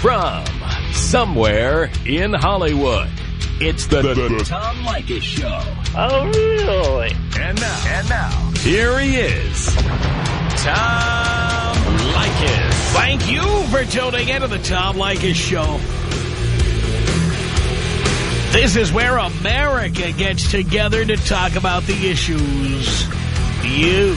From somewhere in Hollywood, it's the, The- the- Tom Leykis Show. Oh, really? And now, and now, here he is, Tom Leykis. Thank you for tuning into the Tom Leykis Show. This is where America gets together to talk about the issues you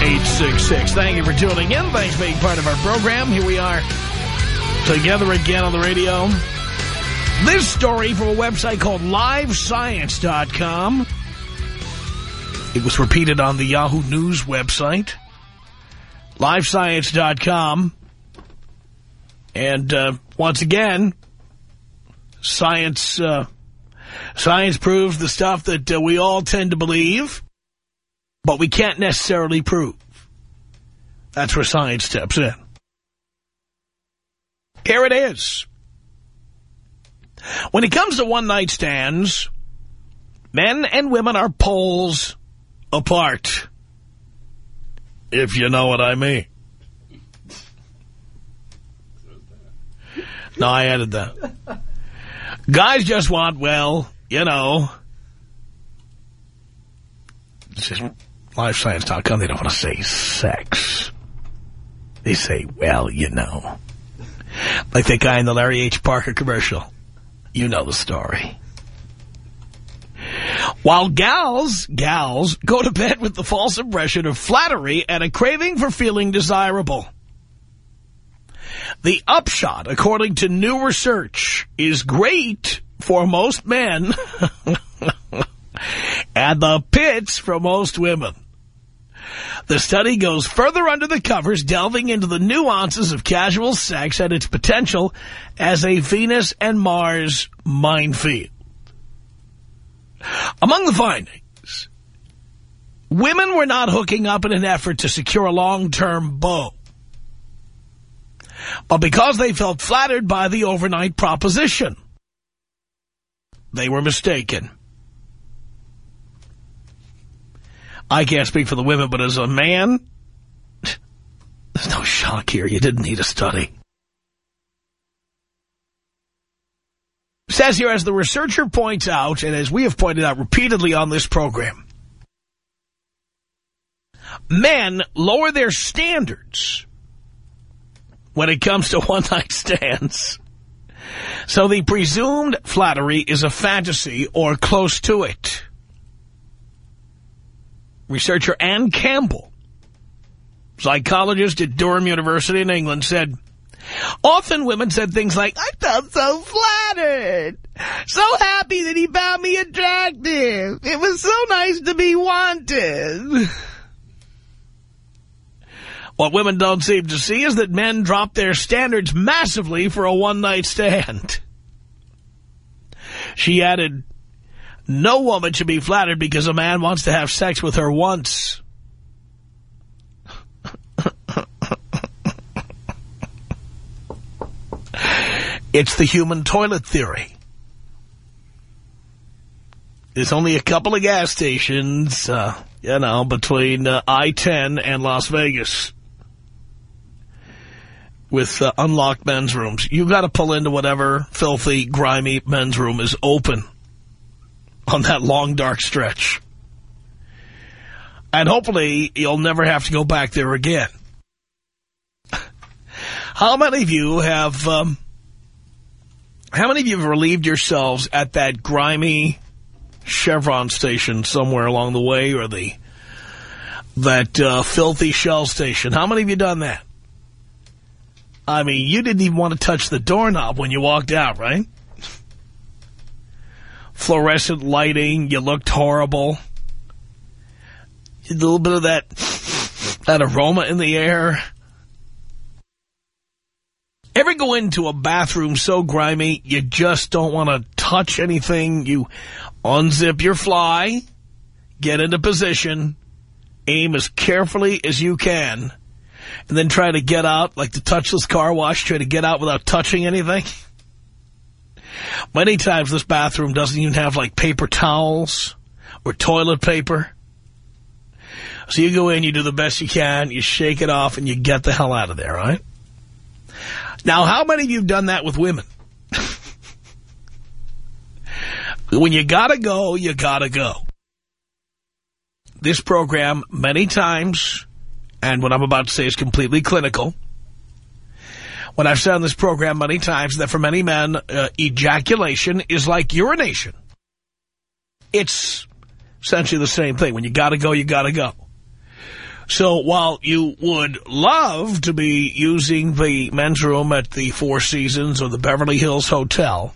1-800-5800-866. Thank you for tuning in. Thanks for being part of our program. Here we are together again on the radio. This story from a website called LiveScience.com. It was repeated on the Yahoo News website. LiveScience.com. And uh, once again, science uh, science proves the stuff that uh, we all tend to believe, but we can't necessarily prove. That's where science steps in. Here it is. When it comes to one-night stands, men and women are poles apart. If you know what I mean. No, I added that. Guys just want, well, you know. LiveScience.com. They don't want to say sex. They say, well, you know. Like that guy in the Larry H. Parker commercial. You know the story. While gals, gals, go to bed with the false impression of flattery and a craving for feeling desirable. The upshot, according to new research, is great for most men and the pits for most women. The study goes further under the covers, delving into the nuances of casual sex and its potential as a Venus and Mars minefield. Among the findings, women were not hooking up in an effort to secure a long-term beau, but because they felt flattered by the overnight proposition. They were mistaken. I can't speak for the women, but as a man, there's no shock here. You didn't need a study. Says here, as the researcher points out, and as we have pointed out repeatedly on this program, men lower their standards when it comes to one-night stands. So the presumed flattery is a fantasy or close to it. Researcher Anne Campbell, psychologist at Durham University in England, said, Often women said things like, I felt so flattered, so happy that he found me attractive. It was so nice to be wanted. What women don't seem to see is that men drop their standards massively for a one-night stand. She added, no woman should be flattered because a man wants to have sex with her once. it's the human toilet theory. There's only a couple of gas stations, uh, you know, between uh, I-10 and Las Vegas with uh, unlocked men's rooms. You've got to pull into whatever filthy, grimy men's room is open on that long, dark stretch. And hopefully you'll never have to go back there again. How many of you have, um, how many of you have relieved yourselves at that grimy Chevron station somewhere along the way or the, that uh, filthy Shell station? How many of you done that? I mean, you didn't even want to touch the doorknob when you walked out, right? Fluorescent lighting, you looked horrible. A little bit of that, that aroma in the air. Ever go into a bathroom so grimy you just don't want to touch anything? You unzip your fly, get into position, aim as carefully as you can, and then try to get out like the touchless car wash, try to get out without touching anything? Many times this bathroom doesn't even have like paper towels or toilet paper. So you go in, you do the best you can, you shake it off, and you get the hell out of there, right? Now, how many of you have done that with women? when you gotta go, you gotta go. This program, many times, and what I'm about to say is completely clinical, when I've said on this program many times that for many men, uh, ejaculation is like urination. It's essentially the same thing. When you gotta go, you gotta go. So while you would love to be using the men's room at the Four Seasons or the Beverly Hills Hotel,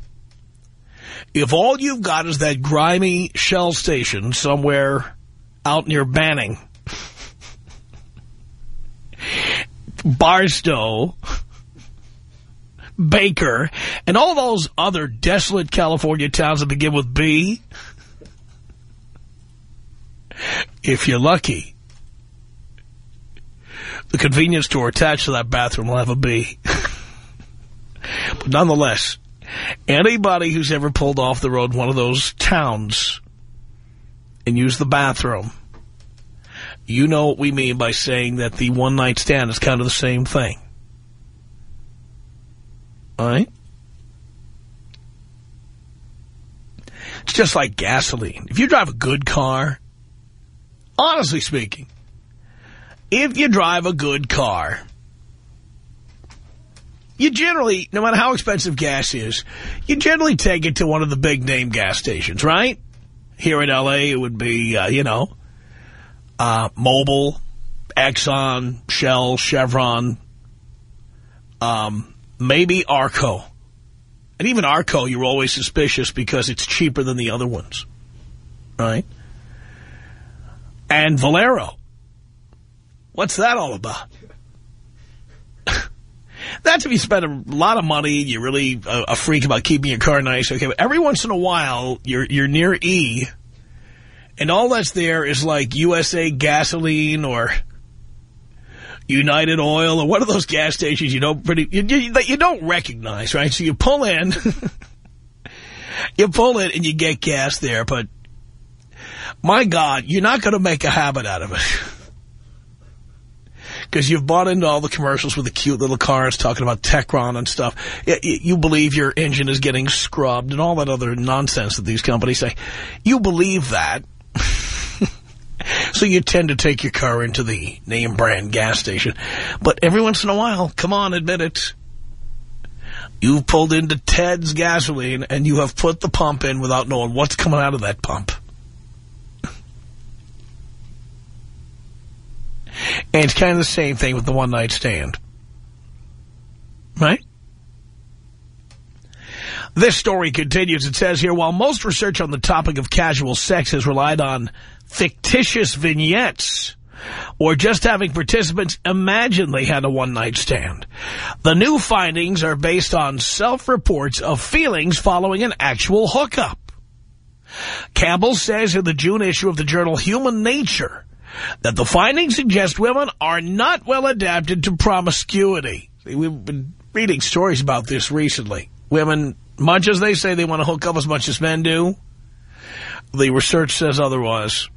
if all you've got is that grimy shell station somewhere out near Banning, Barstow, Baker, and all those other desolate California towns that begin with B, if you're lucky, the convenience store attached to that bathroom will have a B. but nonetheless, anybody who's ever pulled off the road one of those towns and used the bathroom, you know what we mean by saying that the one-night stand is kind of the same thing. Right? It's just like gasoline. If you drive a good car, honestly speaking, if you drive a good car, you generally, no matter how expensive gas is, you generally take it to one of the big name gas stations, right? Here in L.A., it would be, uh, you know, uh, Mobil, Exxon, Shell, Chevron, um, maybe Arco. And even Arco, you're always suspicious because it's cheaper than the other ones, right? And Valero. What's that all about? That's if you spend a lot of money, you're really a, a, freak about keeping your car nice. Okay, but every once in a while, you're you're near E, and all that's there is like USA gasoline or United Oil or one of those gas stations you don't pretty you, you, you don't recognize, right? So you pull in, you pull in and you get gas there, but my God, you're not going to make a habit out of it. Because you've bought into all the commercials with the cute little cars talking about Techron and stuff. You believe your engine is getting scrubbed and all that other nonsense that these companies say. You believe that. So you tend to take your car into the name brand gas station. But every once in a while, come on, admit it. You've pulled into Ted's gasoline and you have put the pump in without knowing what's coming out of that pump. And it's kind of the same thing with the one-night stand. Right? This story continues. It says here, while most research on the topic of casual sex has relied on fictitious vignettes or just having participants imagine they had a one-night stand, the new findings are based on self-reports of feelings following an actual hookup. Campbell says in the June issue of the journal Human Nature that the findings suggest women are not well adapted to promiscuity. We've been reading stories about this recently. Women, much as they say they want to hook up as much as men do, the research says otherwise.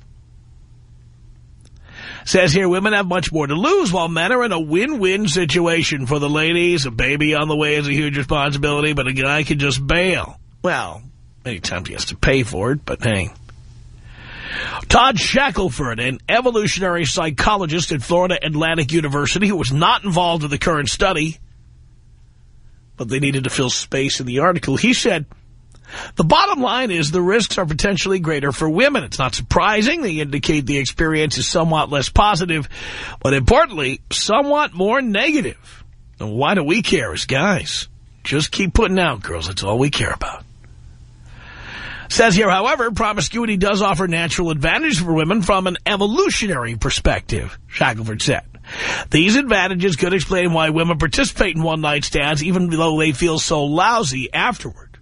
Says here, women have much more to lose while men are in a win-win situation. For the ladies, a baby on the way is a huge responsibility, but a guy can just bail. Well, many times he has to pay for it, but hey. Todd Shackelford, an evolutionary psychologist at Florida Atlantic University who was not involved in the current study, but they needed to fill space in the article, he said, the bottom line is the risks are potentially greater for women. It's not surprising. They indicate the experience is somewhat less positive, but importantly, somewhat more negative. And why do we care as guys? Just keep putting out, girls. That's all we care about. Says here, however, promiscuity does offer natural advantages for women from an evolutionary perspective, Shackelford said. These advantages could explain why women participate in one-night stands even though they feel so lousy afterward.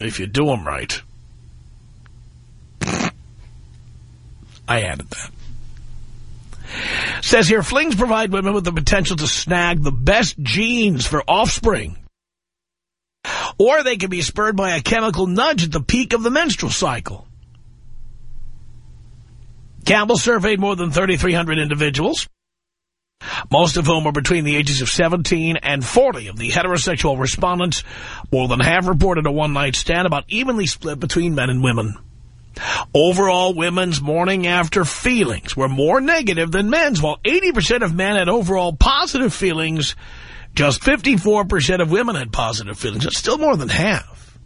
If you do them right. I added that. Says here, flings provide women with the potential to snag the best genes for offspring. Or they can be spurred by a chemical nudge at the peak of the menstrual cycle. Campbell surveyed more than 3,300 individuals, most of whom are between the ages of 17 and 40 of the heterosexual respondents. More than half reported a one-night stand, about evenly split between men and women. Overall, women's morning after feelings were more negative than men's, while 80% of men had overall positive feelings. Just 54% of women had positive feelings. That's still more than half.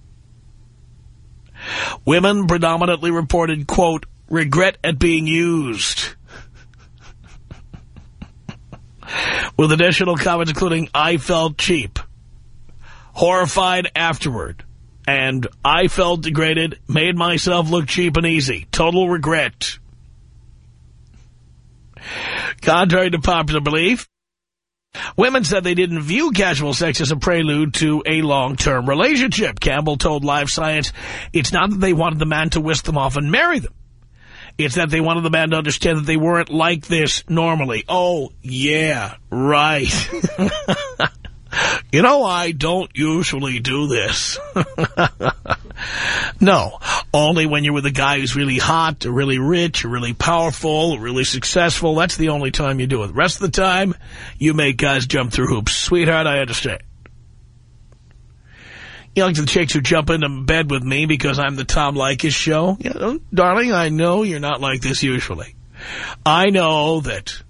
Women predominantly reported, quote, regret at being used. With additional comments including, I felt cheap, horrified afterward, and I felt degraded, made myself look cheap and easy. Total regret. Contrary to popular belief, women said they didn't view casual sex as a prelude to a long-term relationship. Campbell told Live Science it's not that they wanted the man to whisk them off and marry them. It's that they wanted the man to understand that they weren't like this normally. Oh, yeah, right. you know, I don't usually do this. no, only when you're with a guy who's really hot, or really rich, or really powerful, or really successful. That's the only time you do it. The rest of the time, you make guys jump through hoops. Sweetheart, I understand. You like the chicks who jump into bed with me because I'm the Tom Leykis show. You know, darling, I know you're not like this usually. I know that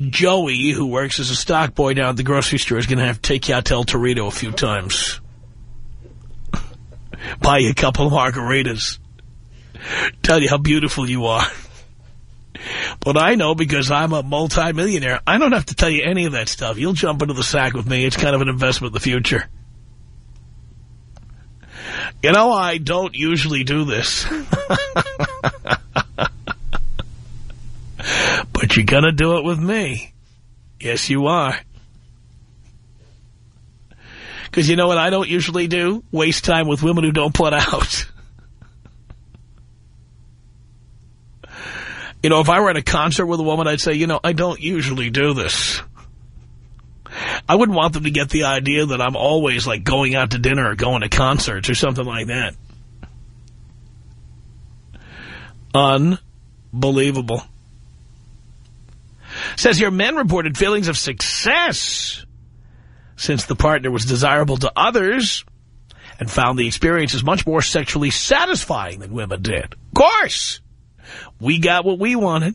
Joey, who works as a stock boy down at the grocery store, is going to have to take you out to El Torito a few times. Buy you a couple of margaritas. Tell you how beautiful you are. But I know because I'm a multimillionaire, I don't have to tell you any of that stuff. You'll jump into the sack with me. It's kind of an investment in the future. You know, I don't usually do this. but you're going to do it with me. Yes, you are. Because you know what I don't usually do? Waste time with women who don't put out. you know, if I were at a concert with a woman, I'd say, you know, I don't usually do this. I wouldn't want them to get the idea that I'm always like going out to dinner or going to concerts or something like that. Unbelievable. Says here, men reported feelings of success since the partner was desirable to others and found the experiences much more sexually satisfying than women did. Of course, we got what we wanted.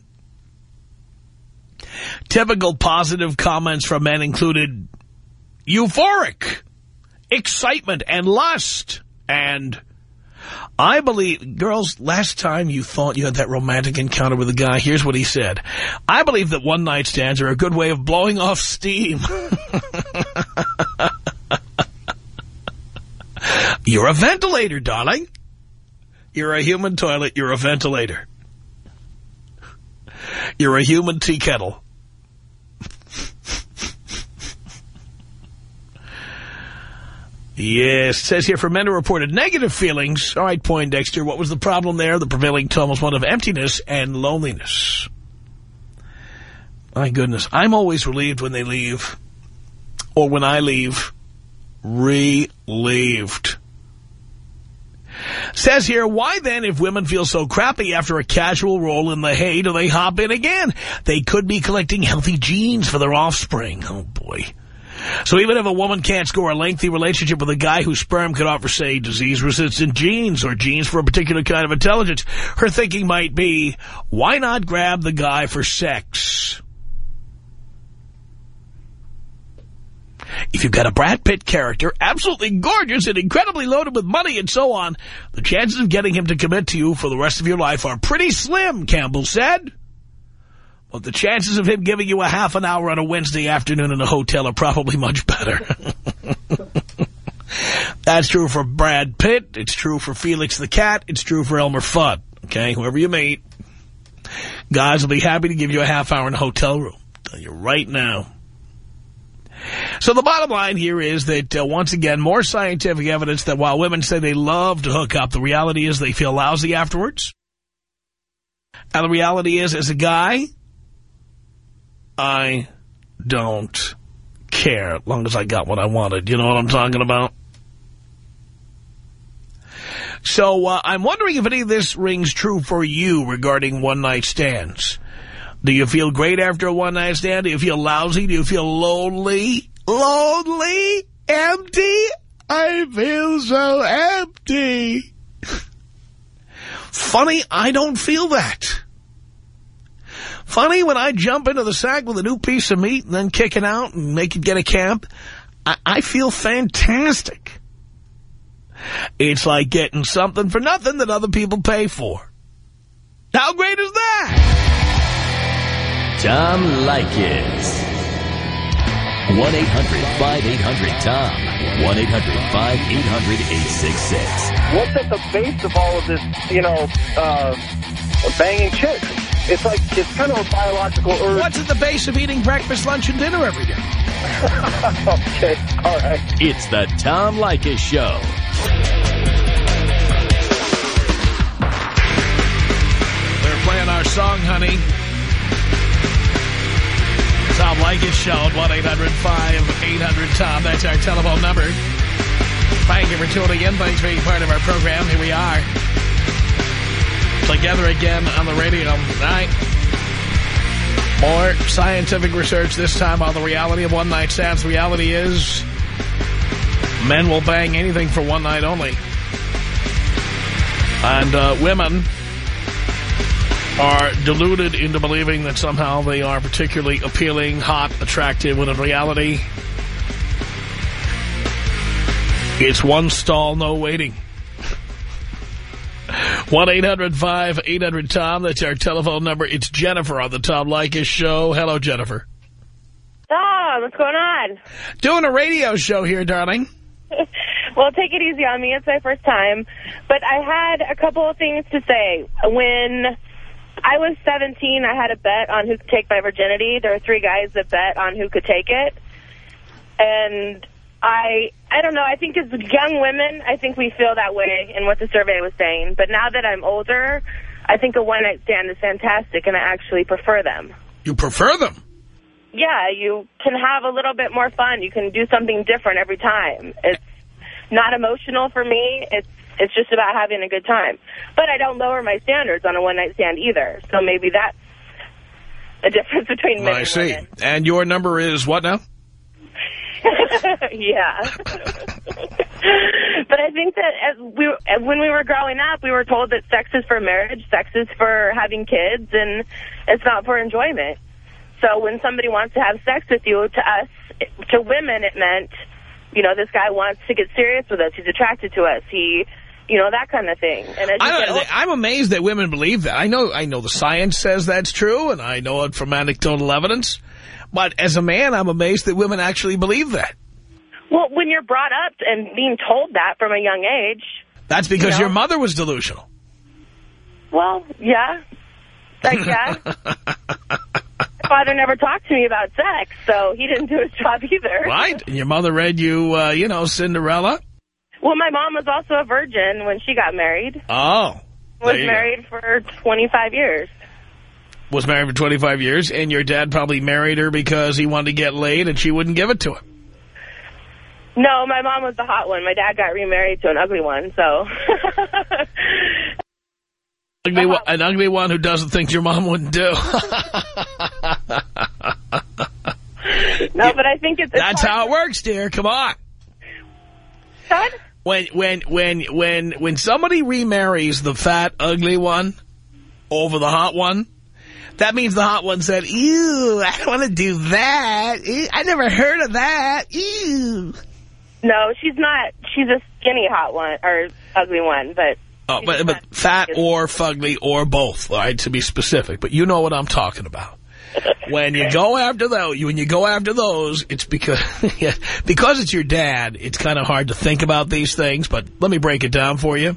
Typical positive comments from men included euphoric, excitement, and lust. And I believe, girls, last time you thought you had that romantic encounter with a guy, here's what he said. I believe that one-night stands are a good way of blowing off steam. You're a ventilator, darling. You're a human toilet. You're a ventilator. You're a human tea kettle. Yes, it says here, for men who reported negative feelings, all right, Poindexter, what was the problem there? The prevailing tone was one of emptiness and loneliness. My goodness, I'm always relieved when they leave, or when I leave, relieved. Says here, why then, if women feel so crappy after a casual roll in the hay, do they hop in again? They could be collecting healthy genes for their offspring. Oh, boy. So even if a woman can't score a lengthy relationship with a guy whose sperm could offer, say, disease-resistant genes or genes for a particular kind of intelligence, her thinking might be, why not grab the guy for sex? If you've got a Brad Pitt character, absolutely gorgeous and incredibly loaded with money and so on, the chances of getting him to commit to you for the rest of your life are pretty slim, Campbell said. But the chances of him giving you a half an hour on a Wednesday afternoon in a hotel are probably much better. That's true for Brad Pitt. It's true for Felix the Cat. It's true for Elmer Fudd. Okay, whoever you meet. Guys will be happy to give you a half hour in a hotel room. tell you right now. So the bottom line here is that, uh, once again, more scientific evidence that while women say they love to hook up, the reality is they feel lousy afterwards. And the reality is, as a guy, I don't care as long as I got what I wanted. You know what I'm talking about? So uh, I'm wondering if any of this rings true for you regarding one-night stands. Do you feel great after a one-night stand? Do you feel lousy? Do you feel lonely? Lonely? Empty? I feel so empty. Funny, I don't feel that. Funny, when I jump into the sack with a new piece of meat and then kick it out and make it get a camp, I, I feel fantastic. It's like getting something for nothing that other people pay for. How great is that? Tom Leykis. 1-800-5800-TOM. 1-800-5800-866. What's at the base of all of this, you know, uh, banging chicks? It's like, it's kind of a biological urge. What's at the base of eating breakfast, lunch, and dinner every day? okay, all right. It's the Tom Leykis Show. They're playing our song, honey. Tom Leykis Show at 1-800-5800-TOM. That's our telephone number. Thank you for tuning in. Thanks for being part of our program. Here we are. Together again on the radio. tonight. More scientific research this time on the reality of one-night stands. Reality is men will bang anything for one night only. And uh, women are deluded into believing that somehow they are particularly appealing, hot, attractive, when in reality, it's one stall, no waiting. 1-800-5800-TOM. That's our telephone number. It's Jennifer on the Tom Leykis Show. Hello, Jennifer. Tom, what's going on? Doing a radio show here, darling. well, take it easy on me. It's my first time. But I had a couple of things to say. When I was 17, I had a bet on who could take my virginity. There were three guys that bet on who could take it. And I I don't know. I think as young women, I think we feel that way in what the survey was saying. But now that I'm older, I think a one-night stand is fantastic, and I actually prefer them. You prefer them? Yeah, you can have a little bit more fun. You can do something different every time. It's not emotional for me. It's it's just about having a good time. But I don't lower my standards on a one-night stand either. So maybe that's a difference between men I and see. women. And your number is what now? yeah. but I think that as we, when we were growing up, we were told that sex is for marriage, sex is for having kids, and it's not for enjoyment. So when somebody wants to have sex with you, to us, to women, it meant, you know, this guy wants to get serious with us. He's attracted to us. He, you know, that kind of thing. And as I get don't, older- I'm amazed that women believe that. I know, I know the science says that's true, and I know it from anecdotal evidence. But as a man, I'm amazed that women actually believe that. well, when you're brought up and being told that from a young age, That's because You know? your mother was delusional. well, yeah, I guess. Father never talked to me about sex, so he didn't do his job either. Right? And your mother read you, uh, you know, Cinderella. Well, my mom was also a virgin when she got married. Oh. Was you go. married for 25 years. Was married for 25 years, and your dad probably married her because he wanted to get laid and she wouldn't give it to him. No, my mom was the hot one. My dad got remarried to an ugly one, so... Ugly, one- an ugly one who doesn't think your mom wouldn't do. no, but I think it's... That's how it works, dear. Come on. When when when when when somebody remarries the fat ugly one over the hot one, that means the hot one said, "Ew, I don't want to do that. Ew, I never heard of that. Ew." No, she's not. She's a skinny hot one, or ugly one, but... Oh, but, but fat or fugly or both, all right, to be specific. But you know what I'm talking about. When you go after those, when you go after those, it's because because it's your dad. It's kind of hard to think about these things. But let me break it down for you.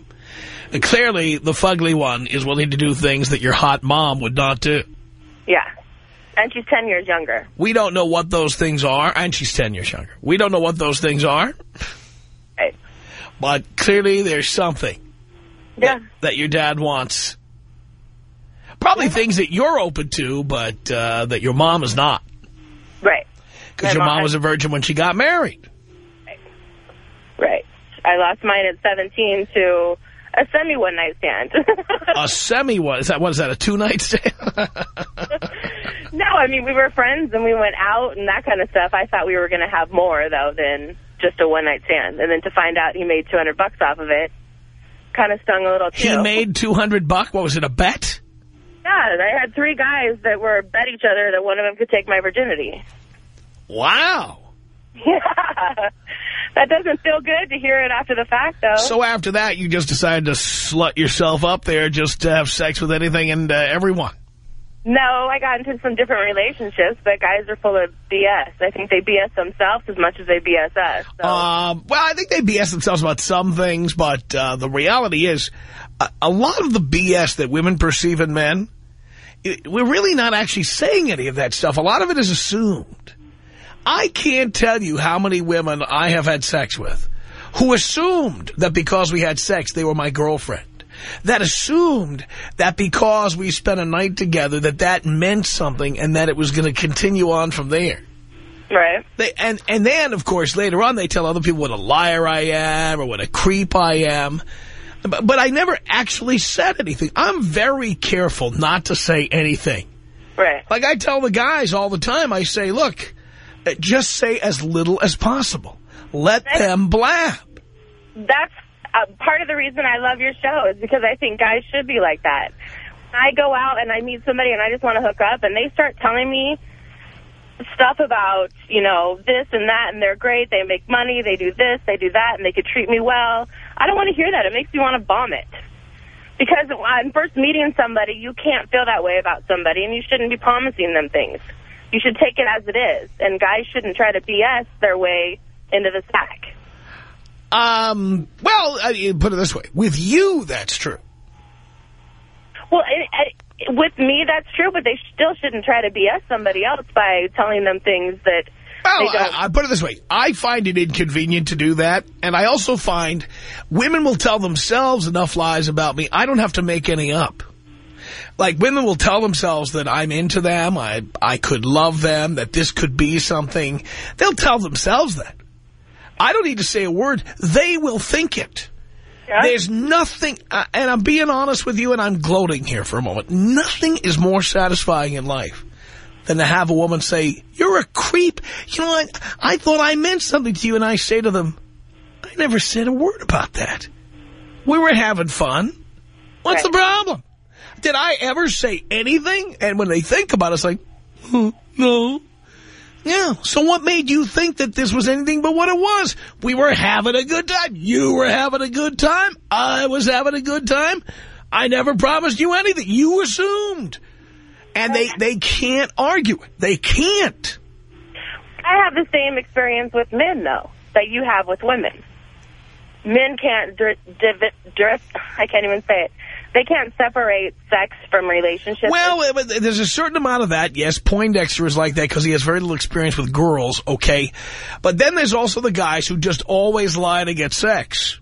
Clearly, the fugly one is willing to do things that your hot mom would not do. Yeah. And she's 10 years younger. We don't know what those things are, and she's 10 years younger. We don't know what those things are, Right. but clearly there's something Yeah. that your dad wants. Probably things that you're open to, but uh, that your mom is not. Right. Because your mom mom- was a virgin when she got married. Right. I lost mine at 17 to a semi one night stand. A semi was is that what is that a two night stand? no, I mean we were friends and we went out and that kind of stuff. I thought we were going to have more though than just a one night stand, and then to find out he made 200 bucks off of it, kind of stung a little too. he made two hundred buck. What was it? A bet? Yeah, I had three guys that were bet each other that one of them could take my virginity. Wow. Yeah. That doesn't feel good to hear it after the fact, though. So after that, you just decided to slut yourself up there just to have sex with anything and uh, everyone. no, I got into some different relationships, but guys are full of BS. I think they BS themselves as much as they BS us. So. Um, well, I think they BS themselves about some things, but uh, the reality is a, a lot of the BS that women perceive in men, it, we're really not actually saying any of that stuff. A lot of it is assumed. I can't tell you how many women I have had sex with who assumed that because we had sex, they were my girlfriend. That assumed that because we spent a night together, that that meant something and that it was going to continue on from there. right. They, and, and then, of course, later on, they tell other people what a liar I am or what a creep I am. But, but I never actually said anything. I'm very careful not to say anything. Right. Like I tell the guys all the time, I say, look, just say as little as possible. Let them blab. That's uh, part of the reason I love your show is because I think guys should be like that. I go out and I meet somebody and I just want to hook up and they start telling me stuff about, you know, this and that and they're great, they make money, they do this, they do that, and they could treat me well. I don't want to hear that. It makes me want to vomit. Because on first meeting somebody, you can't feel that way about somebody and you shouldn't be promising them things. You should take it as it is. And guys shouldn't try to BS their way into the sack. Um, well, I, put it this way. With you, that's true. Well, it, it, with me, that's true, but they still shouldn't try to BS somebody else by telling them things that Well, they don't. I, I put it this way. I find it inconvenient to do that. And I also find women will tell themselves enough lies about me. I don't have to make any up. Like women will tell themselves that I'm into them. I, I could love them, that this could be something. They'll tell themselves that. I don't need to say a word. They will think it. Yeah? There's nothing, uh, and I'm being honest with you, and I'm gloating here for a moment. Nothing is more satisfying in life than to have a woman say, you're a creep. You know, I, I thought I meant something to you, and I say to them, I never said a word about that. We were having fun. What's Right. the problem? Did I ever say anything? And when they think about it, it's like, "Hmm, no. Yeah, so what made you think that this was anything but what it was? We were having a good time. You were having a good time. I was having a good time. I never promised you anything. You assumed. And they, they can't argue. They can't. I have the same experience with men, though, that you have with women. Men can't dri drift. I can't even say it. They can't separate sex from relationships. Well, there's a certain amount of that. Yes, Poindexter is like that because he has very little experience with girls, okay? But then there's also the guys who just always lie to get sex.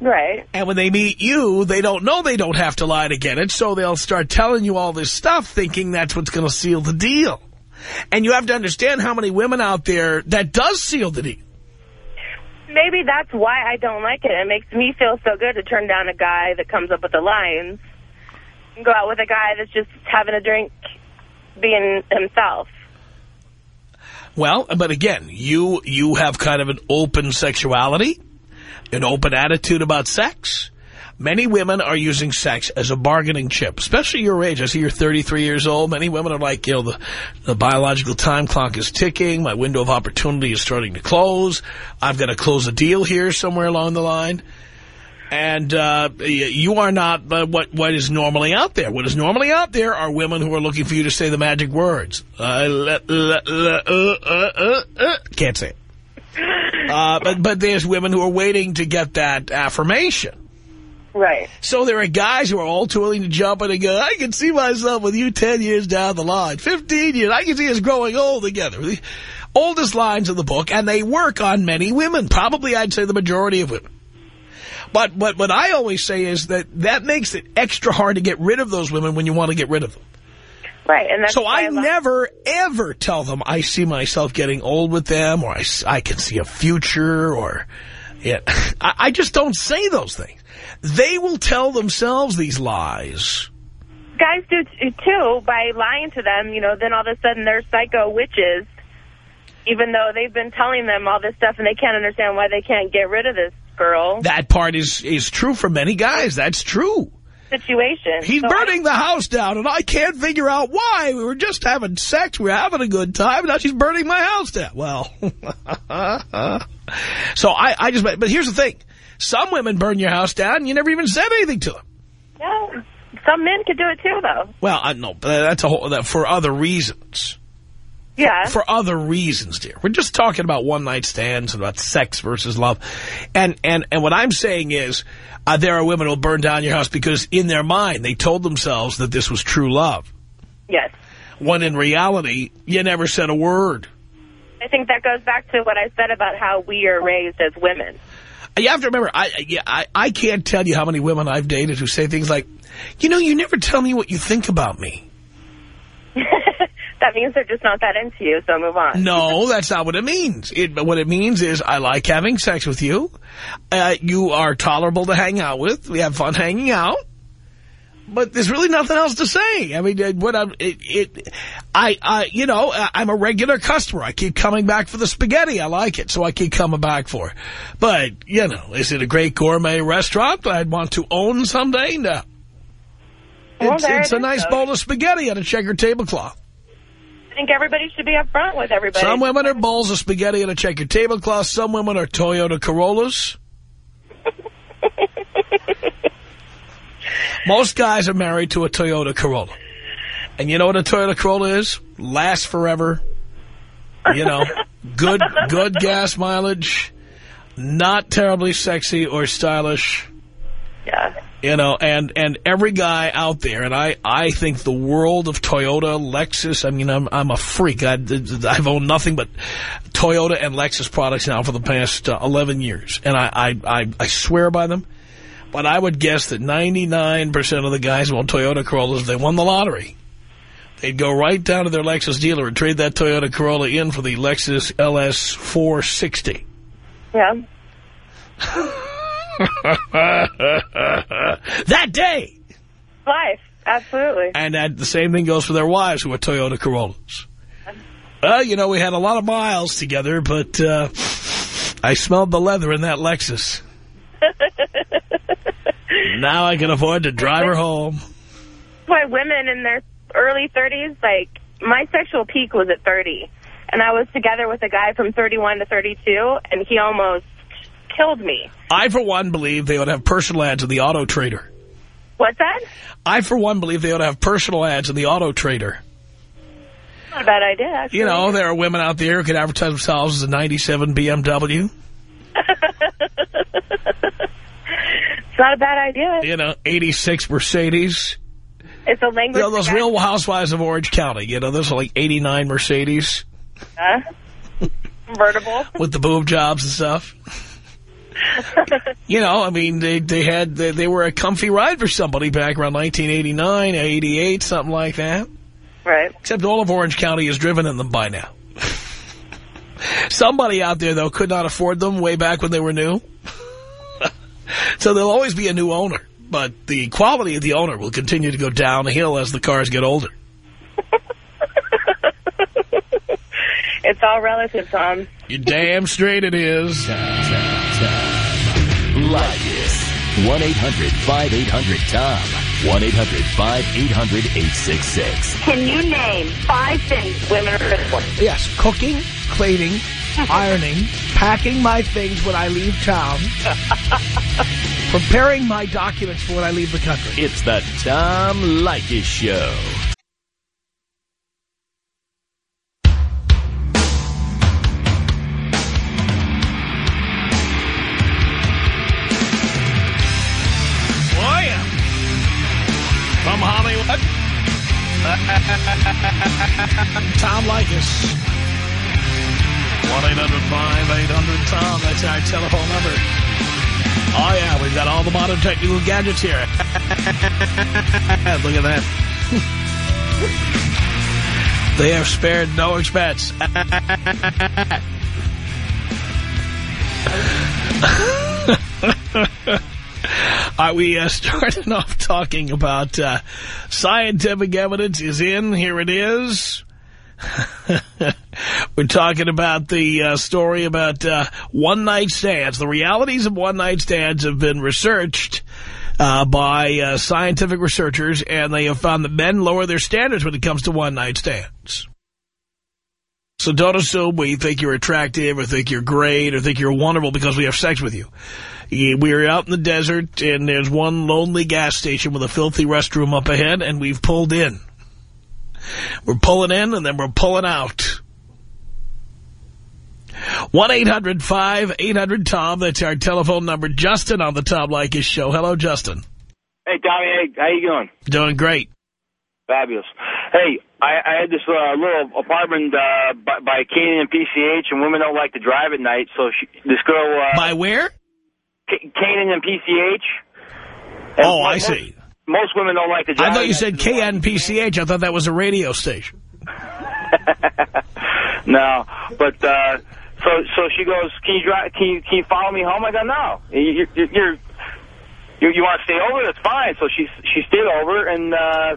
right. And when they meet you, they don't know they don't have to lie to get it, so they'll start telling you all this stuff thinking that's what's going to seal the deal. And you have to understand how many women out there that does seal the deal. Maybe that's why I don't like it. It makes me feel so good to turn down a guy that comes up with the lines and go out with a guy that's just having a drink, being himself. Well, but again, you you have kind of an open sexuality, an open attitude about sex. Many women are using sex as a bargaining chip, especially your age. I see you're 33 years old. Many women are like, you know, the, the biological time clock is ticking. My window of opportunity is starting to close. I've got to close a deal here somewhere along the line. And uh, you are not uh, what what is normally out there. What is normally out there are women who are looking for you to say the magic words. Uh, uh, uh, uh. Can't say it. But but there's women who are waiting to get that affirmation. Right. So there are guys who are all too willing to jump in and go, I can see myself with you 10 years down the line, 15 years. I can see us growing old together. The oldest lines in the book, and they work on many women. Probably, I'd say, the majority of women. But, but what I always say is that that makes it extra hard to get rid of those women when you want to get rid of them. Right. And So why I never, ever tell them I see myself getting old with them or I, I can see a future or... Yeah, I, I just don't say those things. They will tell themselves these lies. guys do too by lying to them. You know, then all of a sudden they're psycho witches, even though they've been telling them all this stuff, and they can't understand why they can't get rid of this girl That part is, is true for many guys. That's true. situation. He's So burning the house down, and I can't figure out why. We were just having sex. We were having a good time. Now she's burning my house down. Well, so I, I just, but here's the thing. Some women burn your house down, and you never even said anything to them. Yeah, some men could do it too, though. Well, I know, but that's a whole, that for other reasons. Yeah. For other reasons, dear. We're just talking about one-night stands and about sex versus love. And, and, and what I'm saying is, uh, there are women who will burn down your house because in their mind, they told themselves that this was true love. yes. When in reality, you never said a word. I think that goes back to what I said about how we are raised as women. You have to remember, I, yeah, I, I can't tell you how many women I've dated who say things like, you know, you never tell me what you think about me. that means they're just not that into you, so move on. No, that's not what it means. It, what it means is I like having sex with you. Uh, you are tolerable to hang out with. We have fun hanging out. But there's really nothing else to say. I mean, uh, what I'm, it, it, I, I, you know, I'm a regular customer. I keep coming back for the spaghetti. I like it, so I keep coming back for it. But, you know, is it a great gourmet restaurant that I'd want to own someday? No. Well, It's, it's it a nice though. bowl of spaghetti on a checkered tablecloth. I think everybody should be upfront with everybody. Some women are bowls of spaghetti on a checkered tablecloth. Some women are Toyota Corollas. Most guys are married to a Toyota Corolla. And you know what a Toyota Corolla is? Lasts forever. You know, good good gas mileage. Not terribly sexy or stylish. yeah. You know, and, and every guy out there, and I, I think the world of Toyota, Lexus, I mean, I'm, I'm a freak. I, I've owned nothing but Toyota and Lexus products now for the past uh, 11 years. And I, I, I, I swear by them. But I would guess that 99% of the guys who own Toyota Corollas, if they won the lottery, they'd go right down to their Lexus dealer and trade that Toyota Corolla in for the Lexus LS 460. Yeah. that day! Life. Absolutely. And that, the same thing goes for their wives who are Toyota Corollas. Well, you know, we had a lot of miles together, but uh, I smelled the leather in that Lexus. now I can afford to drive her home. why women in their early 30s, like, my sexual peak was at 30. And I was together with a guy from 31 to 32, and he almost killed me. I, for one, believe they ought to have personal ads in the Auto Trader. What's that? I, for one, believe they ought to have personal ads in the Auto Trader. Not a bad idea, actually. You know, there are women out there who can advertise themselves as a 97 BMW. It's not a bad idea. You know, 86 Mercedes. It's a language. You know, those real housewives of Orange County. You know, those are like 89 Mercedes. Huh? Convertible. with the boob jobs and stuff. you know, I mean, they they had they, they were a comfy ride for somebody back around 1989, 88, something like that. right. Except all of Orange County is driven in them by now. Somebody out there, though, could not afford them way back when they were new. so there'll always be a new owner. But the quality of the owner will continue to go downhill as the cars get older. It's all relative, Tom. You're damn straight it is. Like it. 1-800-5800-TOM. 1-800-5800-866. Can you name five things women are good for? Yes, cooking, cleaning, ironing, packing my things when I leave town, preparing my documents for when I leave the country. It's the Tom Leykis Show. Technical gadgets here. Look at that. they have spared no expense. Are we uh, starting off talking about uh, scientific evidence is in? Here it is. We're talking about the uh, story about uh, one-night stands. The realities of one-night stands have been researched uh, by uh, scientific researchers, and they have found that men lower their standards when it comes to one-night stands. So don't assume we think you're attractive or think you're great or think you're wonderful because we have sex with you. We're out in the desert, and there's one lonely gas station with a filthy restroom up ahead, and we've pulled in. We're pulling in, and then we're pulling out. 1-800-5800-TOM. That's our telephone number. Justin on the Tom Leykis show. Hello, Justin. Hey, Tommy. Hey, how you doing? Doing great. Fabulous. Hey, I, I had this uh, little apartment uh, by, by Kanan and PCH, and women don't like to drive at night, so she, this girl... Uh, by where? Kanan and PCH. And oh, most, I see. Most women don't like to drive. I thought you said KNPCH. I thought that was a radio station. no, but uh, so so she goes, "Can you drive? Can you can you follow me home?" I go, "No, you're you're, you you want to stay over? That's fine." So she she stayed over and. uh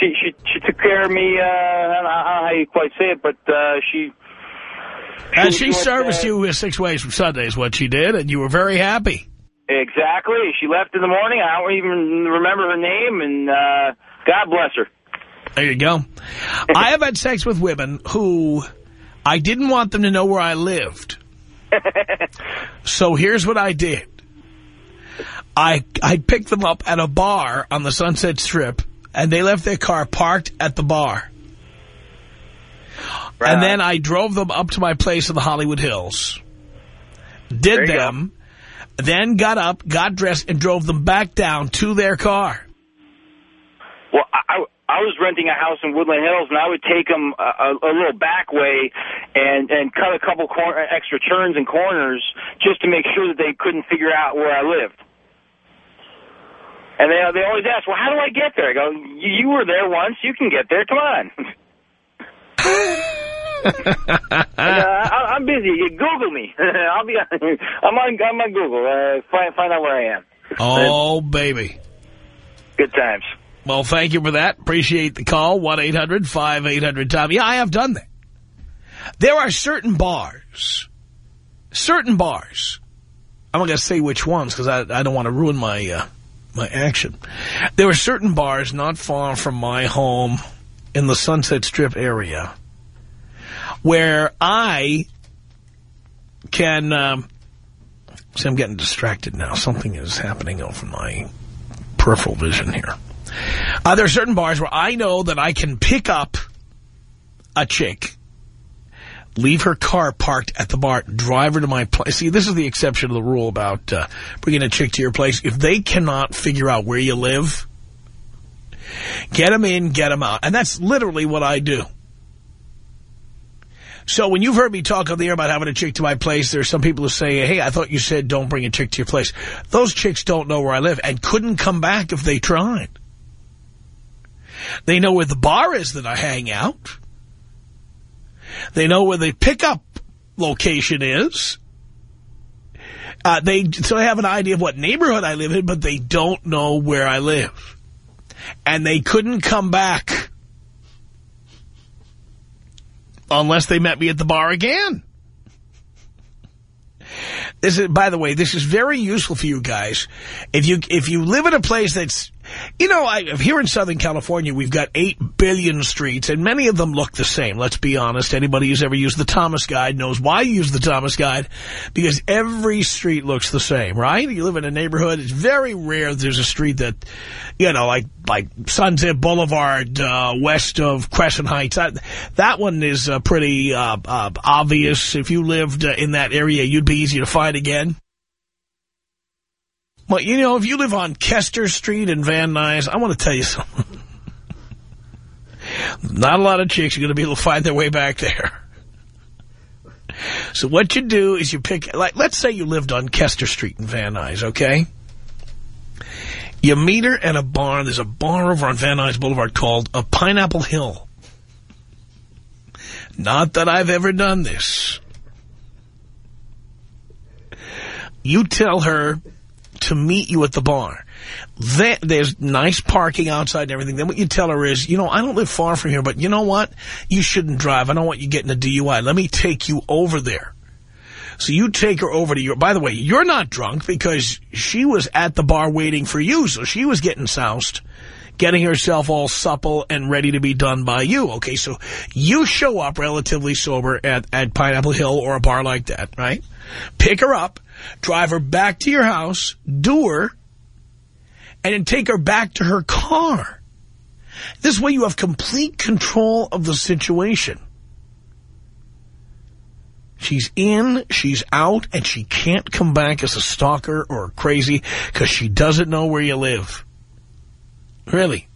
she she she took care of me. Uh, I don't know how you quite say it, but uh, she. And she, she serviced uh, you six ways from Sunday is what she did, and you were very happy. Exactly. She left in the morning. I don't even remember her name, and uh, God bless her. There you go. I have had sex with women who I didn't want them to know where I lived. so here's what I did. I I picked them up at a bar on the Sunset Strip and they left their car parked at the bar. Right. And then I drove them up to my place in the Hollywood Hills. Did them, go. then got up, got dressed, and drove them back down to their car. I, I was renting a house in Woodland Hills, and I would take them a, a, a little back way and, and cut a couple extra turns and corners just to make sure that they couldn't figure out where I lived. And they they always ask, well, how do I get there? I go, you were there once. You can get there. Come on. and, uh, I'm busy. Google me. I'll be. I'm on. I'm on Google. Uh, find find out where I am. Oh, baby. Good times. Well, thank you for that. Appreciate the call. One eight hundred five eight hundred Tom. Yeah, I have done that. There are certain bars, certain bars. I'm not going to say which ones because I I don't want to ruin my. Uh, my action. There are certain bars not far from my home in the Sunset Strip area where I can... Um, see, I'm getting distracted now. Something is happening over my peripheral vision here. Uh, there are certain bars where I know that I can pick up a chick leave her car parked at the bar, drive her to my place. See, this is the exception to the rule about uh, bringing a chick to your place. If they cannot figure out where you live, get them in, get them out. And that's literally what I do. So when you've heard me talk on the air about having a chick to my place, there's some people who say, hey, I thought you said don't bring a chick to your place. Those chicks don't know where I live and couldn't come back if they tried. They know where the bar is that I hang out. They know where the pickup location is. Uh, they so they have an idea of what neighborhood I live in, but they don't know where I live. And they couldn't come back unless they met me at the bar again. This is, by the way, this is very useful for you guys. If you if you live in a place that's you know, I, here in Southern California, we've got 8 billion streets, and many of them look the same. Let's be honest. Anybody who's ever used the Thomas Guide knows why you use the Thomas Guide, because every street looks the same, right? You live in a neighborhood, it's very rare there's a street that, you know, like like Sunset Boulevard, uh, west of Crescent Heights. That, that one is uh, pretty uh, uh obvious. If you lived uh, in that area, you'd be easy to find again. Well, you know, if you live on Kester Street in Van Nuys, I want to tell you something. Not a lot of chicks are going to be able to find their way back there. So what you do is you pick, like, let's say you lived on Kester Street in Van Nuys, okay? You meet her at a bar. There's a bar over on Van Nuys Boulevard called a Pineapple Hill. Not that I've ever done this. You tell her to meet you at the bar. Then, there's nice parking outside and everything. Then what you tell her is, you know, I don't live far from here, but you know what? You shouldn't drive. I don't want you getting a DUI. Let me take you over there. So you take her over to your, by the way, you're not drunk because she was at the bar waiting for you. So she was getting soused, getting herself all supple and ready to be done by you. Okay, so you show up relatively sober at, at Pineapple Hill or a bar like that, right? Pick her up, drive her back to your house, do her, and then take her back to her car. This way you have complete control of the situation. She's in, she's out, and she can't come back as a stalker or crazy because she doesn't know where you live. Really.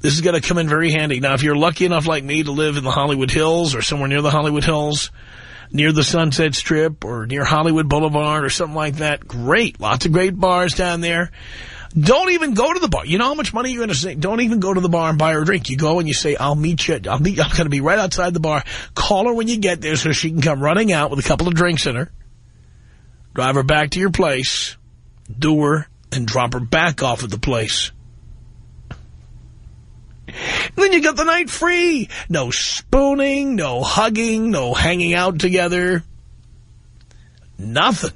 This is going to come in very handy. Now, if you're lucky enough like me to live in the Hollywood Hills or somewhere near the Hollywood Hills, near the Sunset Strip or near Hollywood Boulevard or something like that, great. Lots of great bars down there. Don't even go to the bar. You know how much money you're going to say? Don't even go to the bar and buy her a drink. You go and you say, I'll meet you. I'll meet, I'm going to be right outside the bar. Call her when you get there so she can come running out with a couple of drinks in her. Drive her back to your place. Do her and drop her back off at the place. Then you get the night free. No spooning, no hugging, no hanging out together. Nothing.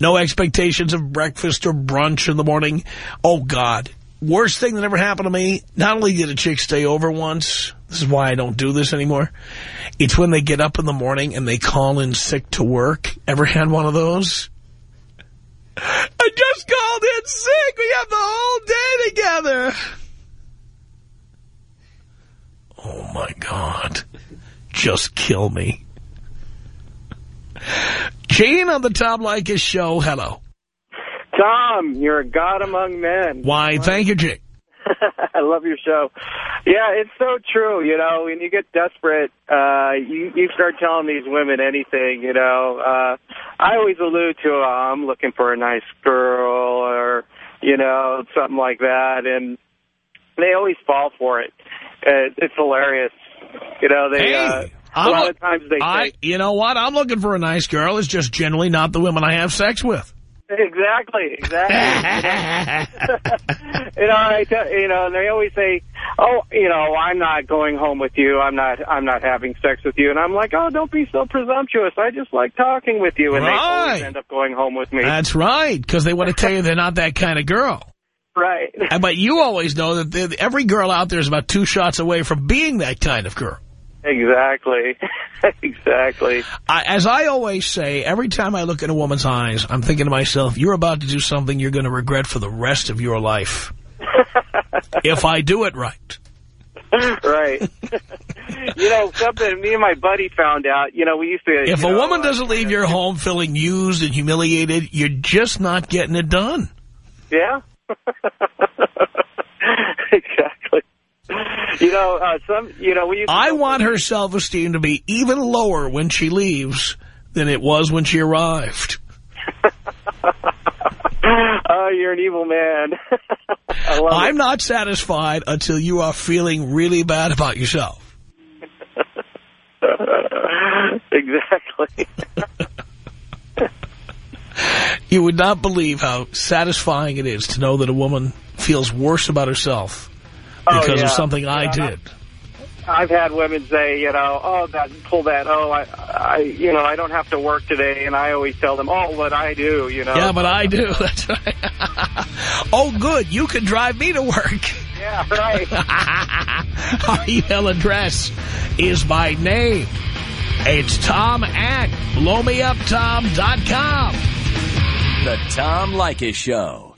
No expectations of breakfast or brunch in the morning. Oh, God. Worst thing that ever happened to me, not only did a chick stay over once, this is why I don't do this anymore, it's when they get up in the morning and they call in sick to work. Ever had one of those? I just called in sick. We have the whole day together. Oh, my God. Just kill me. Gene on the Tom Leykis show. Hello. Tom, you're a god among men. Why, thank you, Gene. I love your show. Yeah, it's so true. You know, when you get desperate, uh, you you start telling these women anything. You know, uh, I always allude to uh, I'm looking for a nice girl or you know something like that, and they always fall for it. Uh, it's hilarious. You know, they. Hey, uh, a lot of times they I, say you know what? I'm looking for a nice girl. It's just generally not the women I have sex with. exactly, exactly. you know, I tell, you know, and they always say, "Oh, you know, I'm not going home with you. I'm not. I'm not having sex with you." And I'm like, "Oh, don't be so presumptuous. I just like talking with you." And they always end up going home with me. That's right, because they want to tell you they're not that kind of girl. Right. And- But you always know that every girl out there is about two shots away from being that kind of girl. exactly. exactly. I, as I always say, every time I look in a woman's eyes, I'm thinking to myself, you're about to do something you're going to regret for the rest of your life. if I do it right. right. you know, something me and my buddy found out. You know, we used to. If a know, woman uh, doesn't leave your home feeling used and humiliated, you're just not getting it done. Yeah. exactly. You know, uh, some. You know, we. I want her self-esteem to be even lower when she leaves than it was when she arrived. Oh, you're an evil man. I love I'm it. not satisfied until you are feeling really bad about yourself. exactly. You would not believe how satisfying it is to know that a woman feels worse about herself Oh, because yeah. of something I did. I've had women say, you know, oh, that, pull that. Oh, I, I, you know, I don't have to work today, and I always tell them, oh, what I do, you know. Yeah, but I do. That's right. oh, good. You can drive me to work. Yeah, right. Our email address is my name. It's Tom at blowmeuptom.com. The Tom Leykis Show.